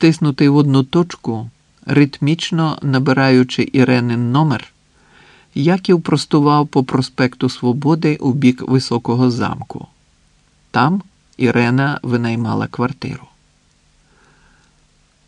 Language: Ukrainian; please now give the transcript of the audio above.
стиснутий в одну точку, ритмічно набираючи Іренин номер, Яків простував по проспекту Свободи у бік Високого замку. Там Ірена винаймала квартиру.